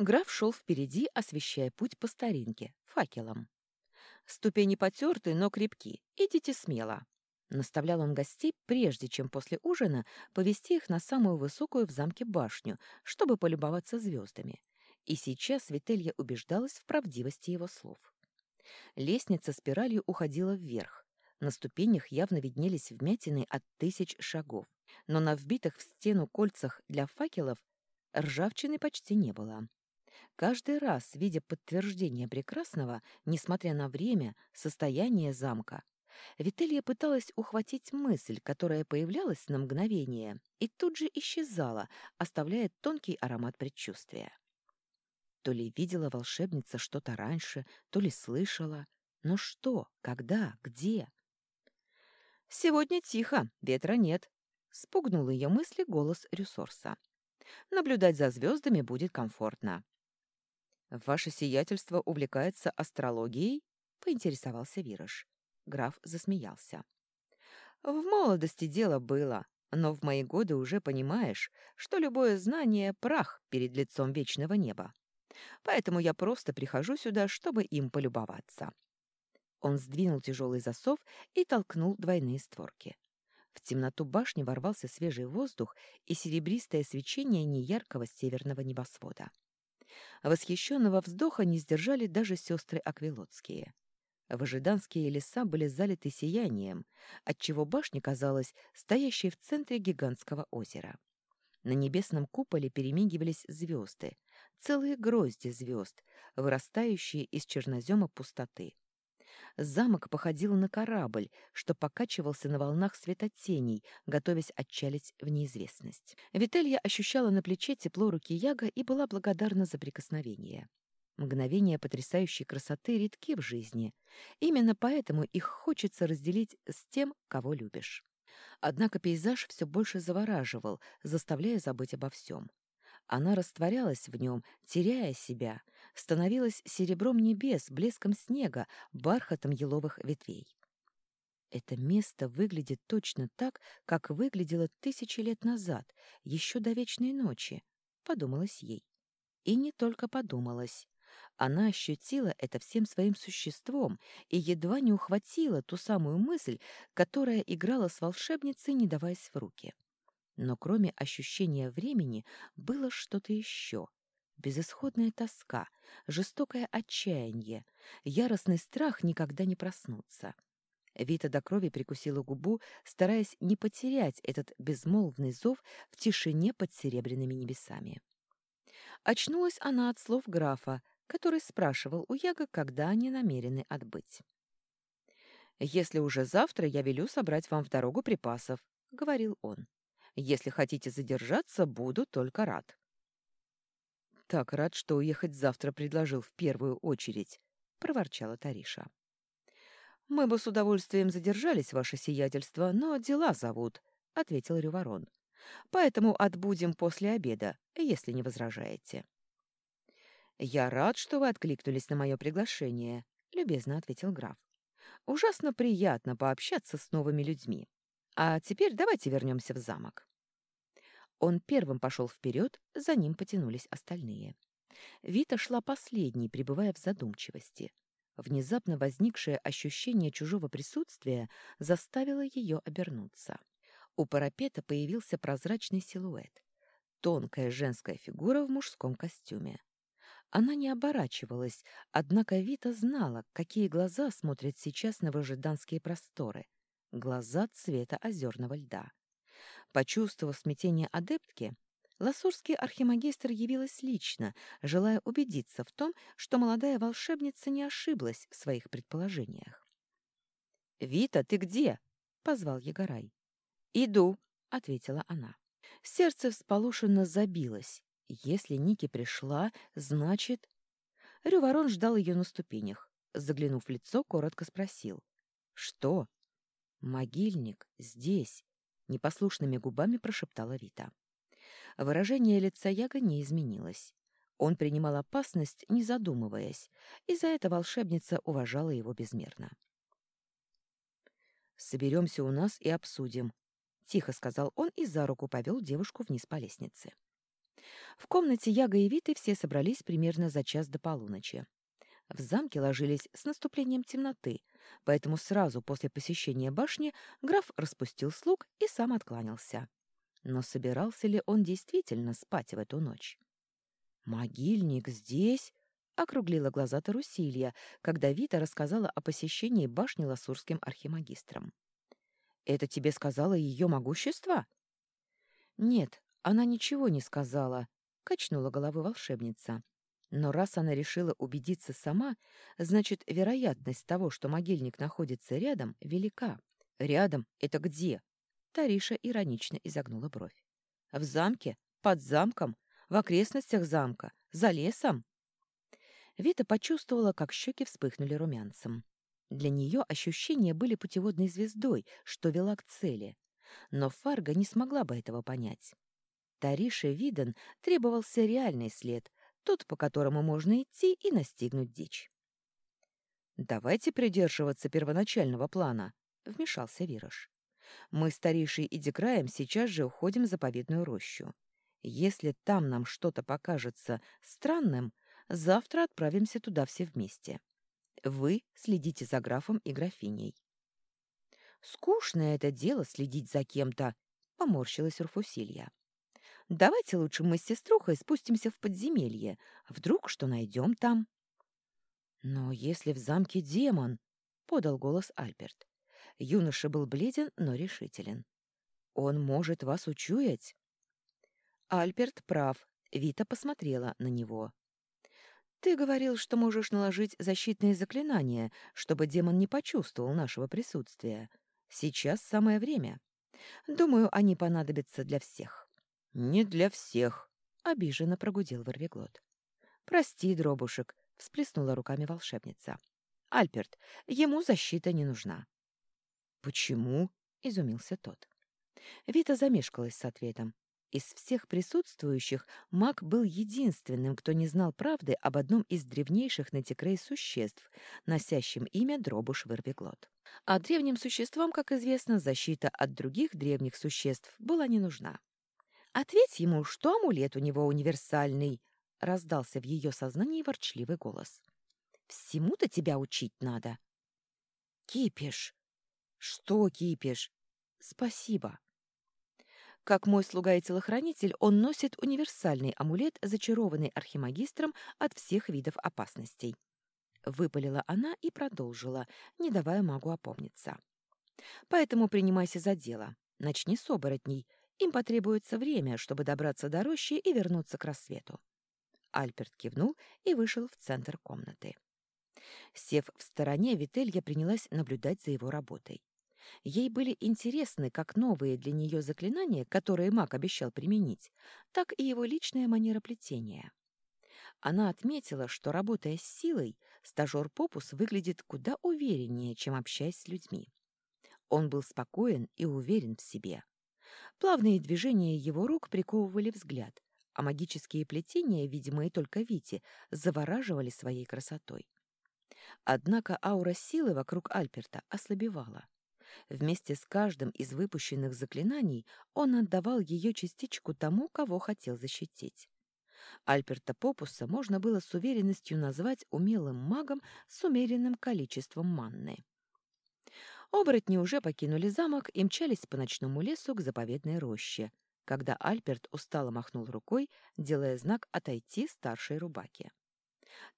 Граф шел впереди, освещая путь по старинке, факелом. «Ступени потерты, но крепки. Идите смело», — наставлял он гостей, прежде чем после ужина повести их на самую высокую в замке башню, чтобы полюбоваться звездами. И сейчас Вителья убеждалась в правдивости его слов. Лестница спиралью уходила вверх. На ступенях явно виднелись вмятины от тысяч шагов, но на вбитых в стену кольцах для факелов ржавчины почти не было. Каждый раз, видя подтверждение прекрасного, несмотря на время, состояние замка, Вителья пыталась ухватить мысль, которая появлялась на мгновение и тут же исчезала, оставляя тонкий аромат предчувствия. То ли видела волшебница что-то раньше, то ли слышала. Но что, когда, где? «Сегодня тихо, ветра нет», — спугнул ее мысли голос Рюсорса. «Наблюдать за звездами будет комфортно». «Ваше сиятельство увлекается астрологией?» — поинтересовался Вираж. Граф засмеялся. «В молодости дело было, но в мои годы уже понимаешь, что любое знание — прах перед лицом вечного неба. Поэтому я просто прихожу сюда, чтобы им полюбоваться». Он сдвинул тяжелый засов и толкнул двойные створки. В темноту башни ворвался свежий воздух и серебристое свечение неяркого северного небосвода. Восхищенного вздоха не сдержали даже сестры Аквилотские. Выжиданские леса были залиты сиянием, отчего башня казалась стоящей в центре гигантского озера. На небесном куполе перемигивались звезды, целые грозди звезд, вырастающие из чернозема пустоты. Замок походил на корабль, что покачивался на волнах светотеней, готовясь отчалить в неизвестность. Вителья ощущала на плече тепло руки Яга и была благодарна за прикосновение. Мгновения потрясающей красоты редки в жизни. Именно поэтому их хочется разделить с тем, кого любишь. Однако пейзаж все больше завораживал, заставляя забыть обо всем. Она растворялась в нем, теряя себя, становилась серебром небес, блеском снега, бархатом еловых ветвей. Это место выглядит точно так, как выглядело тысячи лет назад, еще до вечной ночи, подумалось ей. И не только подумалось. Она ощутила это всем своим существом и едва не ухватила ту самую мысль, которая играла с волшебницей, не даваясь в руки. Но кроме ощущения времени было что-то еще. Безысходная тоска, жестокое отчаяние, яростный страх никогда не проснуться. Вита до крови прикусила губу, стараясь не потерять этот безмолвный зов в тишине под серебряными небесами. Очнулась она от слов графа, который спрашивал у Яга, когда они намерены отбыть. «Если уже завтра, я велю собрать вам в дорогу припасов», — говорил он. Если хотите задержаться, буду только рад. Так рад, что уехать завтра предложил в первую очередь, проворчала Тариша. Мы бы с удовольствием задержались, ваше сиятельство, но дела зовут, ответил Рюворон. Поэтому отбудем после обеда, если не возражаете. Я рад, что вы откликнулись на мое приглашение, любезно ответил граф. Ужасно приятно пообщаться с новыми людьми. А теперь давайте вернемся в замок. Он первым пошел вперед, за ним потянулись остальные. Вита шла последней, пребывая в задумчивости. Внезапно возникшее ощущение чужого присутствия заставило ее обернуться. У парапета появился прозрачный силуэт. Тонкая женская фигура в мужском костюме. Она не оборачивалась, однако Вита знала, какие глаза смотрят сейчас на выжиданские просторы — глаза цвета озерного льда. Почувствовав смятение адептки, ласурский архимагистр явилась лично, желая убедиться в том, что молодая волшебница не ошиблась в своих предположениях. «Вита, ты где?» — позвал Егорай. «Иду», — ответила она. Сердце всполошенно забилось. Если Ники пришла, значит... Рюворон ждал ее на ступенях. Заглянув в лицо, коротко спросил. «Что?» «Могильник здесь», — непослушными губами прошептала Вита. Выражение лица Яга не изменилось. Он принимал опасность, не задумываясь, и за это волшебница уважала его безмерно. «Соберемся у нас и обсудим», — тихо сказал он и за руку повел девушку вниз по лестнице. В комнате Яга и Виты все собрались примерно за час до полуночи. В замке ложились с наступлением темноты, поэтому сразу после посещения башни граф распустил слуг и сам откланялся. Но собирался ли он действительно спать в эту ночь? «Могильник здесь?» — округлила глаза Тарусилья, когда Вита рассказала о посещении башни ласурским архимагистром. «Это тебе сказала ее могущество?» «Нет, она ничего не сказала», — качнула головой волшебница. Но раз она решила убедиться сама, значит, вероятность того, что могильник находится рядом, велика. «Рядом? Это где?» Тариша иронично изогнула бровь. «В замке? Под замком? В окрестностях замка? За лесом?» Вита почувствовала, как щеки вспыхнули румянцем. Для нее ощущения были путеводной звездой, что вела к цели. Но Фарго не смогла бы этого понять. Тарише Виден требовался реальный след, тот, по которому можно идти и настигнуть дичь. «Давайте придерживаться первоначального плана», — вмешался Вирош. «Мы, старейший и Декраем, сейчас же уходим в заповедную рощу. Если там нам что-то покажется странным, завтра отправимся туда все вместе. Вы следите за графом и графиней». «Скучное это дело следить за кем-то», — поморщилась Руфусилья. Давайте лучше мы с сеструхой спустимся в подземелье. Вдруг что найдем там?» «Но если в замке демон...» — подал голос Альберт. Юноша был бледен, но решителен. «Он может вас учуять?» Альберт прав. Вита посмотрела на него. «Ты говорил, что можешь наложить защитные заклинания, чтобы демон не почувствовал нашего присутствия. Сейчас самое время. Думаю, они понадобятся для всех». «Не для всех», — обиженно прогудел Ворвиглот. «Прости, дробушек», — всплеснула руками волшебница. «Альперт, ему защита не нужна». «Почему?» — изумился тот. Вита замешкалась с ответом. Из всех присутствующих маг был единственным, кто не знал правды об одном из древнейших на Текрей существ, носящем имя Дробуш Вырвиглот. А древним существам, как известно, защита от других древних существ была не нужна. Ответь ему, что амулет у него универсальный, раздался в ее сознании ворчливый голос. Всему-то тебя учить надо. Кипиш. Что кипиш? Спасибо. Как мой слуга и телохранитель, он носит универсальный амулет, зачарованный архимагистром от всех видов опасностей. Выпалила она и продолжила, не давая магу опомниться. Поэтому принимайся за дело. Начни с оборотней — им потребуется время, чтобы добраться до рощи и вернуться к рассвету. Альберт кивнул и вышел в центр комнаты. Сев в стороне, Вителья принялась наблюдать за его работой. Ей были интересны как новые для нее заклинания, которые маг обещал применить, так и его личная манера плетения. Она отметила, что, работая с силой, стажер Попус выглядит куда увереннее, чем общаясь с людьми. Он был спокоен и уверен в себе. Плавные движения его рук приковывали взгляд, а магические плетения, видимые только Вите, завораживали своей красотой. Однако аура силы вокруг Альперта ослабевала. Вместе с каждым из выпущенных заклинаний он отдавал ее частичку тому, кого хотел защитить. Альперта Попуса можно было с уверенностью назвать умелым магом с умеренным количеством манны. Оборотни уже покинули замок и мчались по ночному лесу к заповедной роще, когда Альберт устало махнул рукой, делая знак «отойти» старшей рубаке.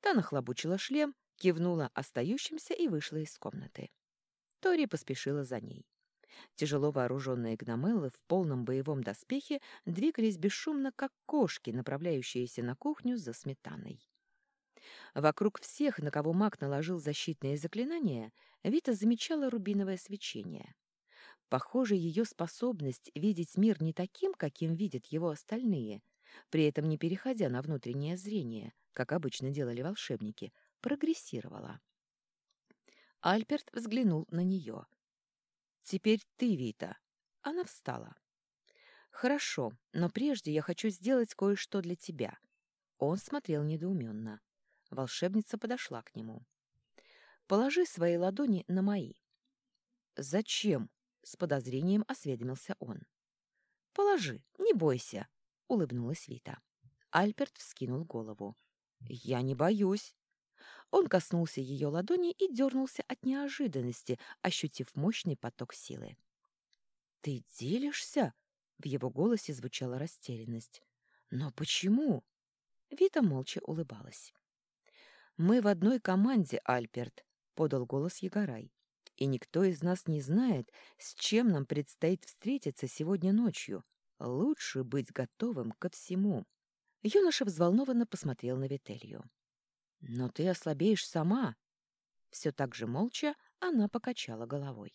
Та нахлобучила шлем, кивнула остающимся и вышла из комнаты. Тори поспешила за ней. Тяжело вооруженные гномеллы в полном боевом доспехе двигались бесшумно, как кошки, направляющиеся на кухню за сметаной. Вокруг всех, на кого маг наложил защитные заклинания, Вита замечала рубиновое свечение. Похоже, ее способность видеть мир не таким, каким видят его остальные, при этом не переходя на внутреннее зрение, как обычно делали волшебники, прогрессировала. Альберт взглянул на нее. «Теперь ты, Вита». Она встала. «Хорошо, но прежде я хочу сделать кое-что для тебя». Он смотрел недоуменно. Волшебница подошла к нему. «Положи свои ладони на мои». «Зачем?» — с подозрением осведомился он. «Положи, не бойся», — улыбнулась Вита. Альберт вскинул голову. «Я не боюсь». Он коснулся ее ладони и дернулся от неожиданности, ощутив мощный поток силы. «Ты делишься?» — в его голосе звучала растерянность. «Но почему?» Вита молча улыбалась. «Мы в одной команде, Альберт», — подал голос Егорай. «И никто из нас не знает, с чем нам предстоит встретиться сегодня ночью. Лучше быть готовым ко всему». Юноша взволнованно посмотрел на Вителью. «Но ты ослабеешь сама». Все так же молча она покачала головой.